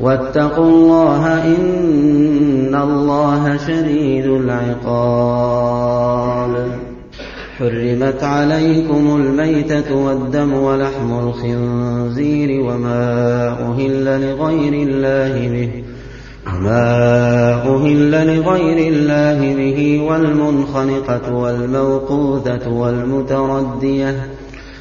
واتقوا الله إن الله شديد العقاب. حرمت عليكم الميتة والدم ولحم الخنزير وما أهل لغير الله به وما أهل لغير الله به والمنخنقة والموقوذة والمتردية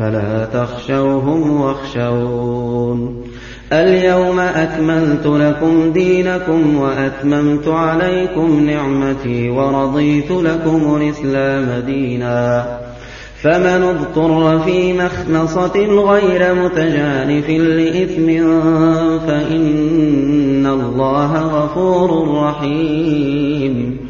فلا تخشوهم واخشون. اليوم أكملت لكم دينكم وأتممت عليكم نعمتي ورضيت لكم الإسلام دينا. فمن اضطر في مخنصة غير متجانف لإثم فإن الله غفور رحيم.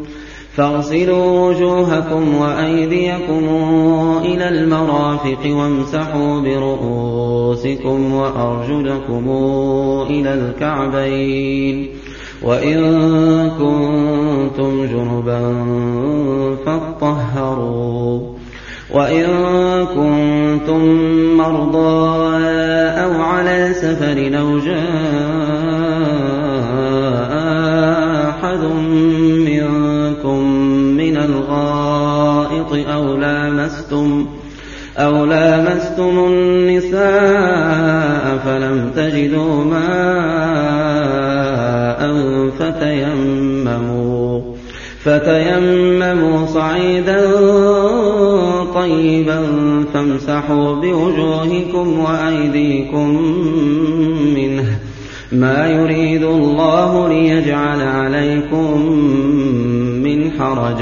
فاغسلوا وجوهكم وأيديكم إلى المرافق وامسحوا برؤوسكم وأرجلكم إلى الكعبين وإن كنتم جنبا فاطهروا وإن كنتم مرضى أو على سفر أو جاء أحد الغائط أو لامستم أو لامستم النساء تجدوا ماء فتيمموا فتيمموا صعيدا طيبا فامسحوا بوجوهكم وأيديكم منه. ما يريد الله ليجعل عليكم من حرج.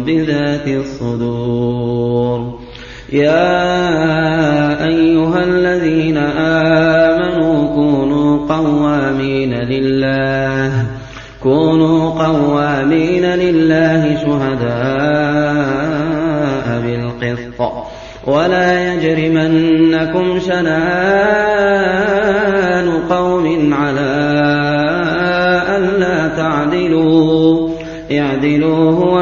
بذات الصدور. يا أيها الذين آمنوا كونوا قوامين لله. كونوا قوامين لله شهداء بالقسط. ولا يجرمنكم شنآن قوم على ألا تعدلوا. اعدلوا هو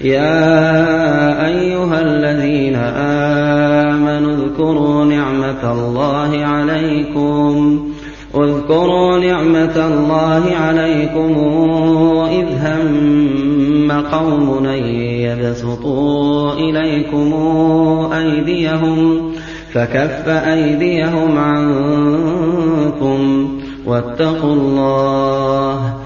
يا أيها الذين آمنوا اذكروا نعمة الله عليكم. اذكروا نعمة الله عليكم إذ هم قوم أن يبسطوا إليكم أيديهم فكف أيديهم عنكم واتقوا الله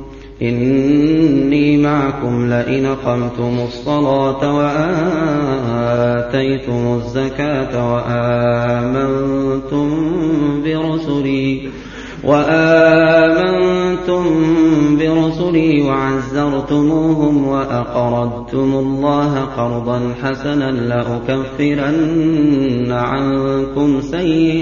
إني معكم لئن أقمتم الصلاة وآتيتم الزكاة وآمنتم برسلي وآمنتم برسلي وعزرتموهم وأقرضتم الله قرضا حسنا لأكفرن عنكم سيئاتكم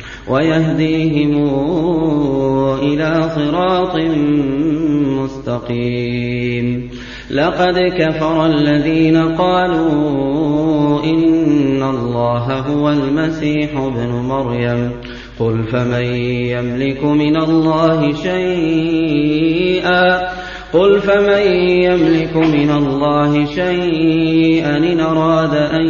ويهديهم إلى صراط مستقيم. لقد كفر الذين قالوا إن الله هو المسيح ابن مريم. قل فمن يملك من الله شيئا؟ قل فمن يملك من الله شيئا إن أراد أن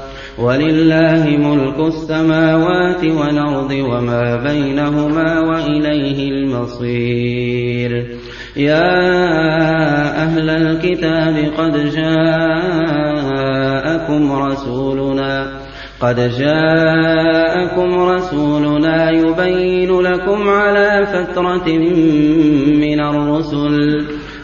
ولله ملك السماوات والأرض وما بينهما وإليه المصير. يا أهل الكتاب قد جاءكم رسولنا قد جاءكم رسولنا يبين لكم على فترة من الرسل.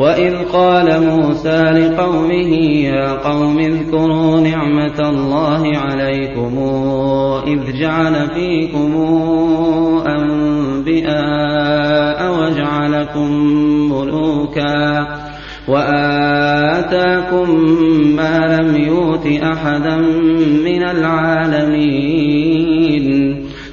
وإذ قال موسى لقومه يا قوم اذكروا نعمة الله عليكم إذ جعل فيكم أنبئاء وجعلكم ملوكا وآتاكم ما لم يؤت أحدا من العالمين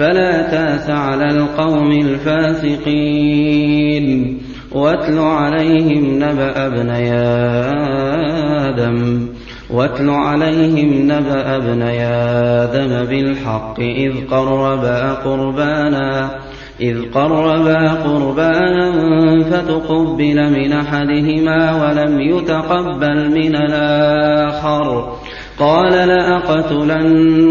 فلا تاس على القوم الفاسقين. واتل عليهم نبأ ابني آدم. واتل عليهم نبأ ابني آدم بالحق إذ قربا قربانا إذ قربا قربانا فتقبل من أحدهما ولم يتقبل من الآخر. قال لأقتلنك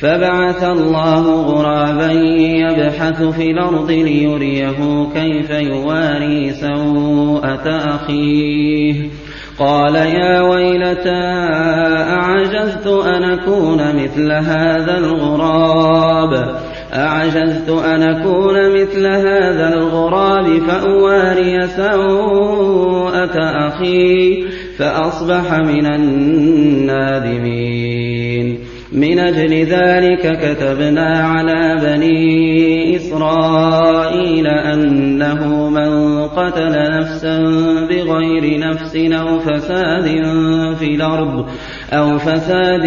فبعث الله غرابا يبحث في الأرض ليريه كيف يواري سوءة أخيه. قال يا ويلتى أعجزت أن أكون مثل هذا الغراب؟ أعجزت أن أكون مثل هذا الغراب فأواري سوءة أخي فأصبح من النادمين. من أجل ذلك كتبنا على بني إسرائيل أنه من قتل نفسا بغير نفس أو فساد في الأرض أو فساد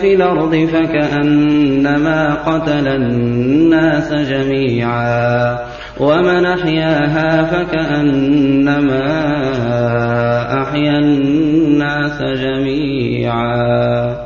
في الأرض فكأنما قتل الناس جميعا ومن أحياها فكأنما أحيا الناس جميعا.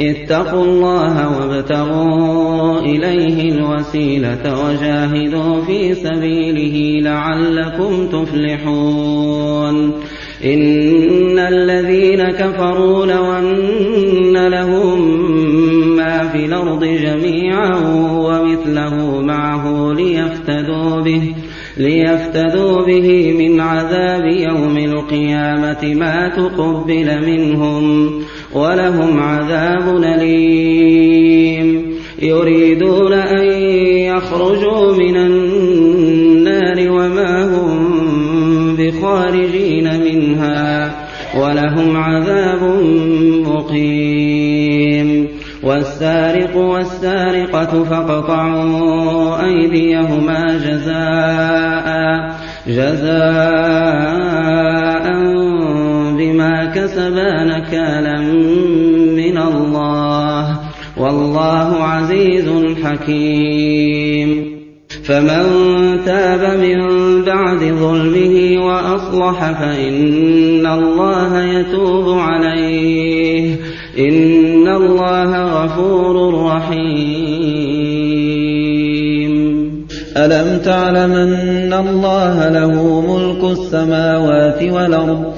اتقوا الله وابتغوا إليه الوسيلة وجاهدوا في سبيله لعلكم تفلحون. إن الذين كفروا لو أن لهم ما في الأرض جميعا ومثله معه ليفتدوا به ليفتدوا به من عذاب يوم القيامة ما تقبل منهم. ولهم عذاب أليم. يريدون أن يخرجوا من النار وما هم بخارجين منها ولهم عذاب مقيم. والسارق والسارقة فاقطعوا أيديهما جزاء جزاء كسبا نكالا من الله. والله عزيز حكيم. فمن تاب من بعد ظلمه وأصلح فإن الله يتوب عليه. إن الله غفور رحيم. ألم تعلم أن الله له ملك السماوات والأرض؟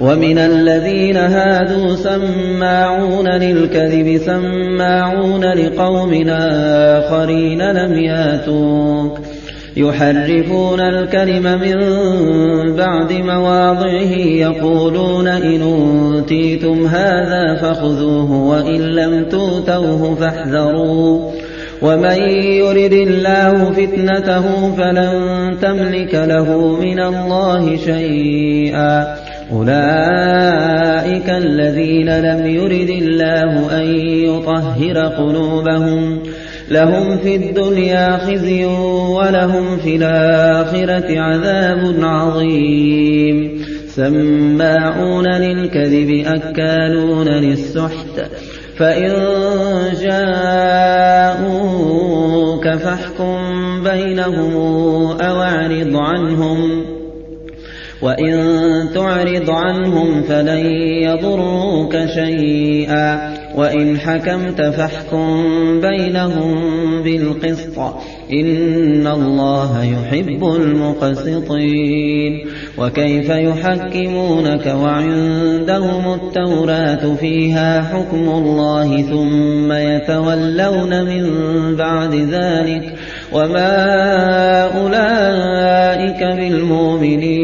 ومن الذين هادوا سماعون للكذب سماعون لقوم آخرين لم ياتوك. يحرفون الكلم من بعد مواضعه يقولون إن أوتيتم هذا فخذوه وإن لم توتوه فاحذروا. ومن يرد الله فتنته فلن تملك له من الله شيئا. أولئك الذين لم يرد الله أن يطهر قلوبهم لهم في الدنيا خزي ولهم في الآخرة عذاب عظيم سماعون للكذب أكالون للسحت فإن جاءوك فاحكم بينهم أو أعرض عنهم وإن تعرض عنهم فلن يضروك شيئا. وإن حكمت فاحكم بينهم بالقسط. إن الله يحب المقسطين. وكيف يحكمونك وعندهم التوراة فيها حكم الله ثم يتولون من بعد ذلك. وما أولئك بالمؤمنين.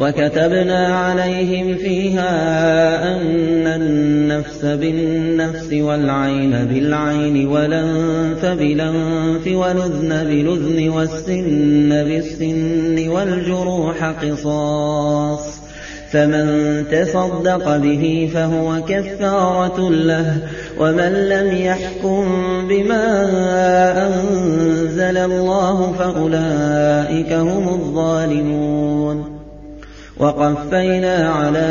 وكتبنا عليهم فيها أن النفس بالنفس والعين بالعين والأنف بالأنف والأذن بالأذن والسن بالسن والجروح قصاص فمن تصدق به فهو كفارة له ومن لم يحكم بما أنزل الله فأولئك هم الظالمون وقفينا على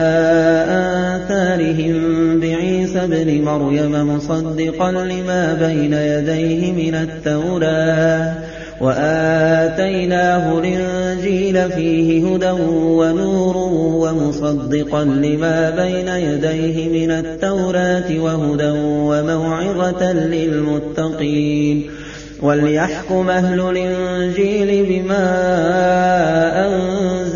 آثارهم بعيسى ابن مريم مصدقا لما بين يديه من التوراة وآتيناه الإنجيل فيه هدى ونور ومصدقا لما بين يديه من التوراة وهدى وموعظة للمتقين وليحكم أهل الإنجيل بما أنزل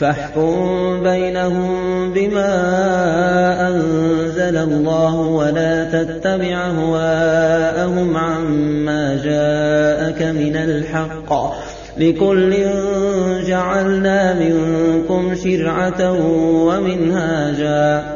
فاحكم بينهم بما أنزل الله ولا تتبع أهواءهم عما جاءك من الحق. لكل جعلنا منكم شرعة ومنهاجا.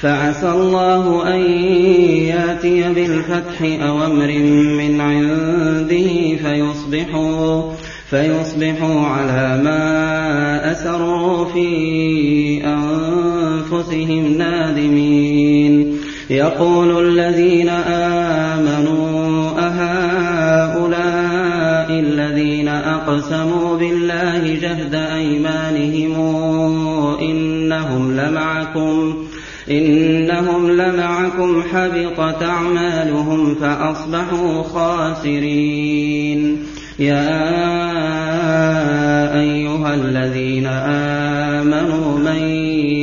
فعسى الله أن يأتي بالفتح أو أمر من عنده فيصبحوا فيصبحوا على ما أسروا في أنفسهم نادمين. يقول الذين آمنوا أهؤلاء الذين أقسموا بالله جهد أيمانهم إنهم لمعكم إنهم لمعكم حبطت أعمالهم فأصبحوا خاسرين. يا أيها الذين آمنوا من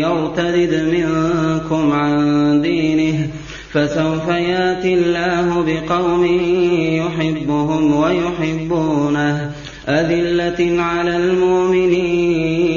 يرتد منكم عن دينه فسوف ياتي الله بقوم يحبهم ويحبونه. أذلة على المؤمنين.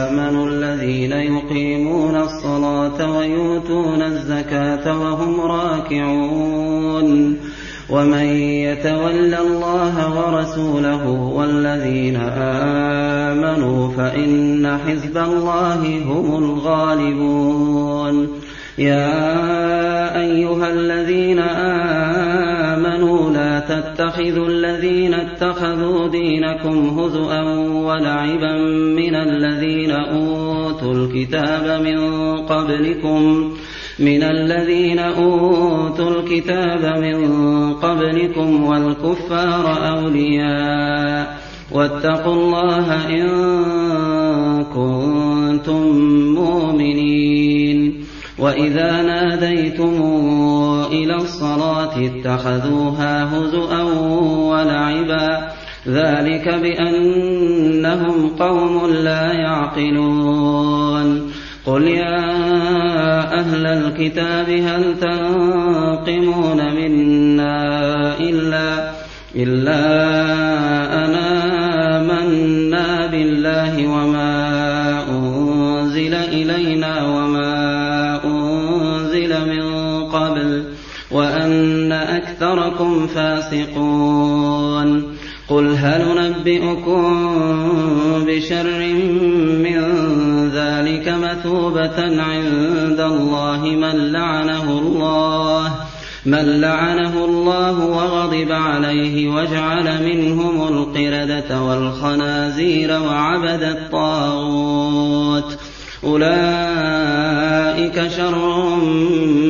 الزكاة وهم راكعون ومن يتول الله ورسوله والذين آمنوا فإن حزب الله هم الغالبون يا أيها الذين آمنوا لا تتخذوا الذين اتخذوا دينكم هزؤا ولعبا من الذين أوتوا الكتاب من قبلكم من الذين أوتوا الكتاب من قبلكم والكفار أولياء واتقوا الله إن كنتم مؤمنين وإذا ناديتم إلى الصلاة اتخذوها هزؤا ولعبا ذلك بأنهم قوم لا يعقلون قل يا أهل الكتاب هل تنقمون منا إلا إلا أنا آمنا بالله وما أنزل إلينا وما أنزل من قبل وأن أكثركم فاسقون قل هل ننبئكم بشر من ذلك مثوبة عند الله من لعنه الله من لعنه الله وغضب عليه وجعل منهم القردة والخنازير وعبد الطاغوت أولئك شر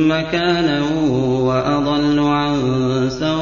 مكانا وأضل عن سواء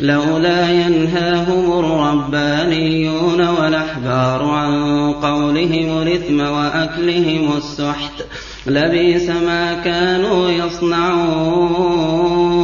لولا ينهاهم الربانيون والأحبار عن قولهم الإثم وأكلهم السحت لبيس ما كانوا يصنعون.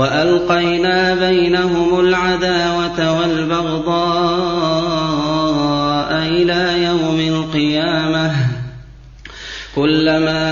وألقينا بينهم العداوة والبغضاء إلى يوم القيامة. كلما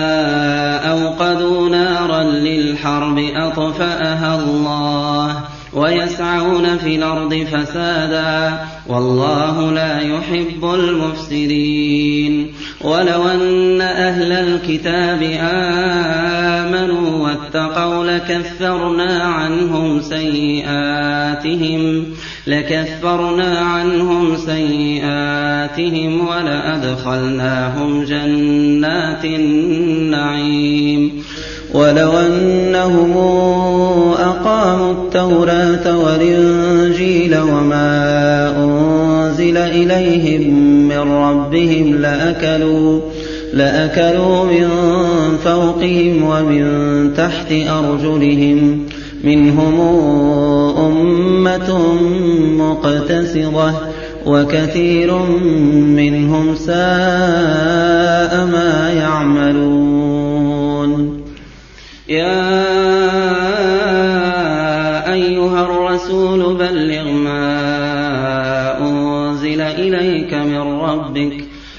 أوقدوا نارا للحرب أطفأها الله ويسعون في الأرض فسادا والله لا يحب المفسدين. ولو أن أهل الكتاب آمنوا واتقوا لكفرنا عنهم سيئاتهم لكفرنا عنهم سيئاتهم ولأدخلناهم جنات النعيم. ولو أنهم أقاموا التوراة والإنجيل ربهم لأكلوا لأكلوا من فوقهم ومن تحت أرجلهم. منهم أمة مقتصدة وكثير منهم ساء ما يعملون. يا أيها الرسول بلغ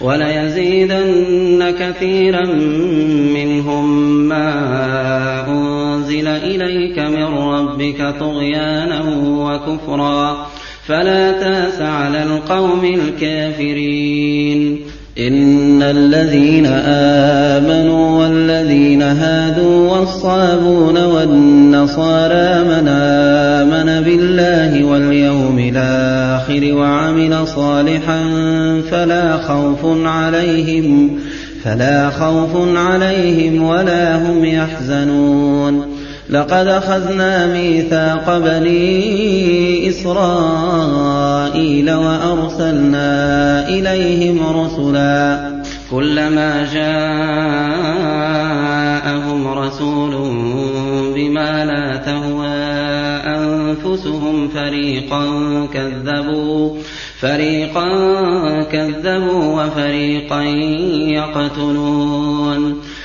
وليزيدن كثيرا منهم ما أنزل إليك من ربك طغيانا وكفرا. فلا تأس على القوم الكافرين. إن الذين آمنوا والذين هادوا والصابون والنصارى من آمن بالله واليوم الآخر وعمل صالحا فلا خوف عليهم فلا خوف عليهم ولا هم يحزنون. لقد أخذنا ميثاق بني إسرائيل وأرسلنا إليهم رسلا كلما جاءهم رسول بما لا تهوى أنفسهم فريقا كذبوا فريقا كذبوا وفريقا يقتلون.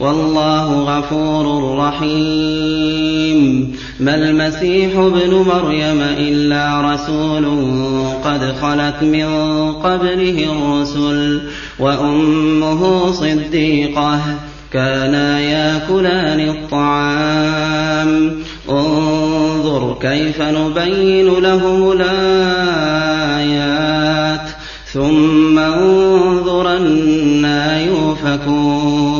والله غفور رحيم. ما المسيح ابن مريم إلا رسول قد خلت من قبله الرسل وأمه صديقة كانا ياكلان الطعام. انظر كيف نبين لهم الآيات ثم انظر أنا يؤفكون.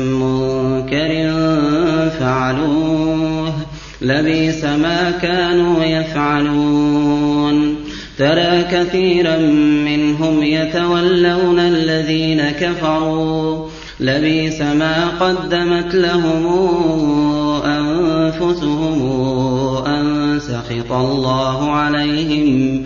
لبيس ما كانوا يفعلون. ترى كثيرا منهم يتولون الذين كفروا. لبيس ما قدمت لهم أنفسهم أن سخط الله عليهم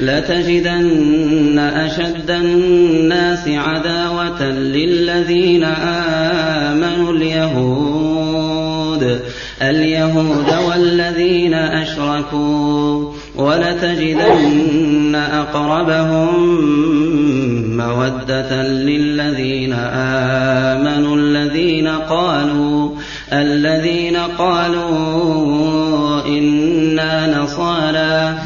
لتجدن أشد الناس عداوة للذين آمنوا اليهود. اليهود والذين أشركوا. ولتجدن أقربهم مودة للذين آمنوا الذين قالوا الذين قالوا إنا نصارى.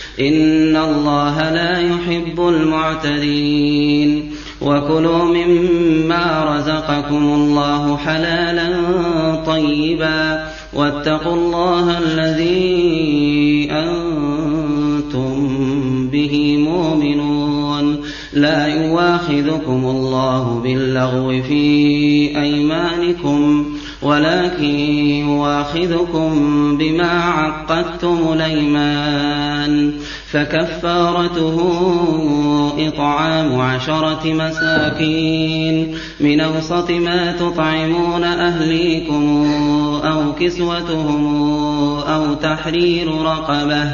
إن الله لا يحب المعتدين وكلوا مما رزقكم الله حلالا طيبا واتقوا الله الذي أنتم به مؤمنون لا يواخذكم الله باللغو في أيمانكم ولكن يواخذكم بما عقدتم الأيمان. فكفارته إطعام عشرة مساكين. من أوسط ما تطعمون أهليكم أو كسوتهم أو تحرير رقبة.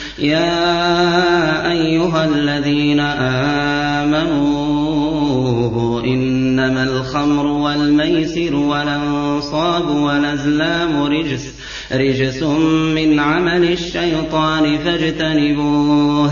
يا أيها الذين آمنوا إنما الخمر والميسر والأنصاب والأزلام رجس رجس من عمل الشيطان فاجتنبوه.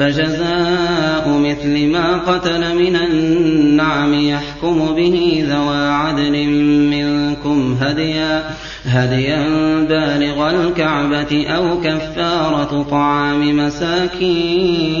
فجزاء مثل ما قتل من النعم يحكم به ذوى عدل منكم هديا هديا بالغ الكعبة أو كفارة طعام مساكين.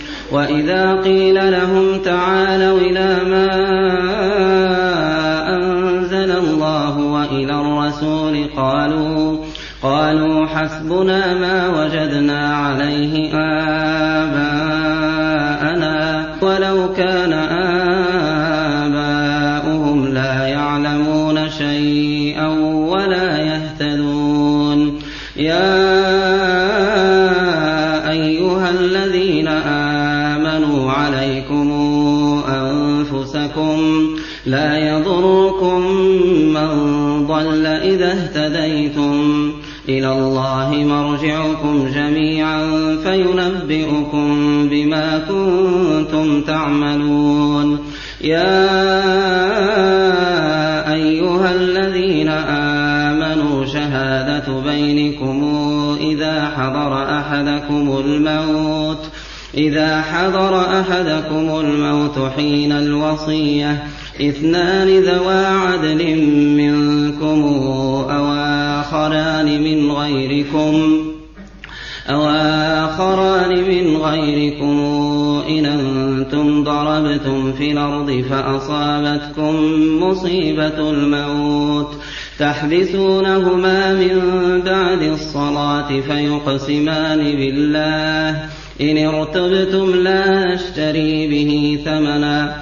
وإذا قيل لهم تعالوا إلى ما أنزل الله وإلى الرسول قالوا قالوا حسبنا ما وجدنا عليه آباءنا إلى الله مرجعكم جميعا فينبئكم بما كنتم تعملون. يا أيها الذين آمنوا شهادة بينكم إذا حضر أحدكم الموت إذا حضر أحدكم الموت حين الوصية اثنان ذوا عدل منكم أو آخران من غيركم أو آخران من غيركم إن أنتم ضربتم في الأرض فأصابتكم مصيبة الموت تحبسونهما من بعد الصلاة فيقسمان بالله إن ارتبتم لا نشتري به ثمنا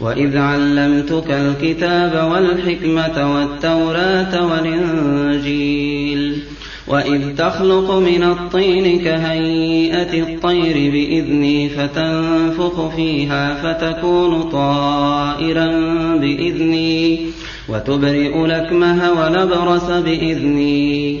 وإذ علمتك الكتاب والحكمة والتوراة والإنجيل وإذ تخلق من الطين كهيئة الطير بإذني فتنفخ فيها فتكون طائرا بإذني وتبرئ الأكمه والأبرص بإذني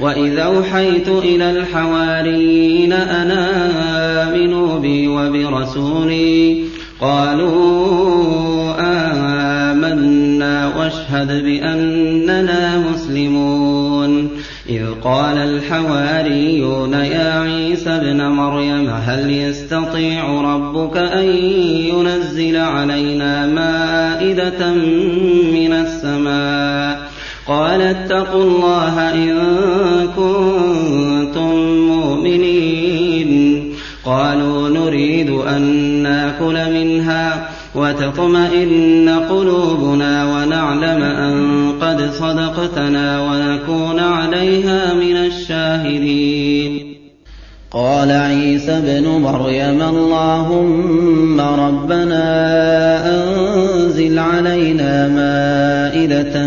وإذا أوحيت إلى الحواريين أن آمنوا بي وبرسولي قالوا آمنا واشهد بأننا مسلمون إذ قال الحواريون يا عيسى ابن مريم هل يستطيع ربك أن ينزل علينا مائدة من السماء قال اتقوا الله إن كنتم مؤمنين. قالوا نريد أن نأكل منها وتطمئن قلوبنا ونعلم أن قد صدقتنا ونكون عليها من الشاهدين. قال عيسى ابن مريم اللهم ربنا أنزل علينا مائدة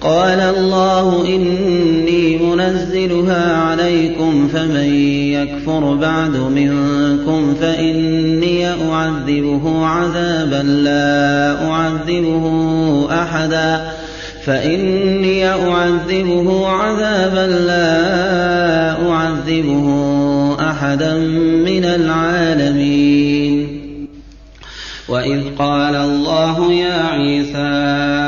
قال الله إني منزلها عليكم فمن يكفر بعد منكم فإني أعذبه عذابا لا أعذبه أحدا فإني أعذبه عذابا لا أعذبه أحدا من العالمين. وإذ قال الله يا عيسى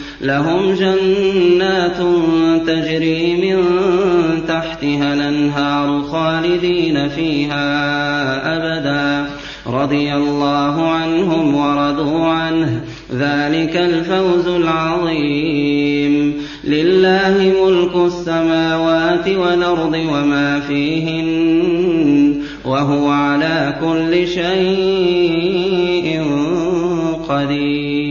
لهم جنات تجري من تحتها الأنهار خالدين فيها أبدا. رضي الله عنهم ورضوا عنه. ذلك الفوز العظيم. لله ملك السماوات والأرض وما فيهن وهو على كل شيء قدير.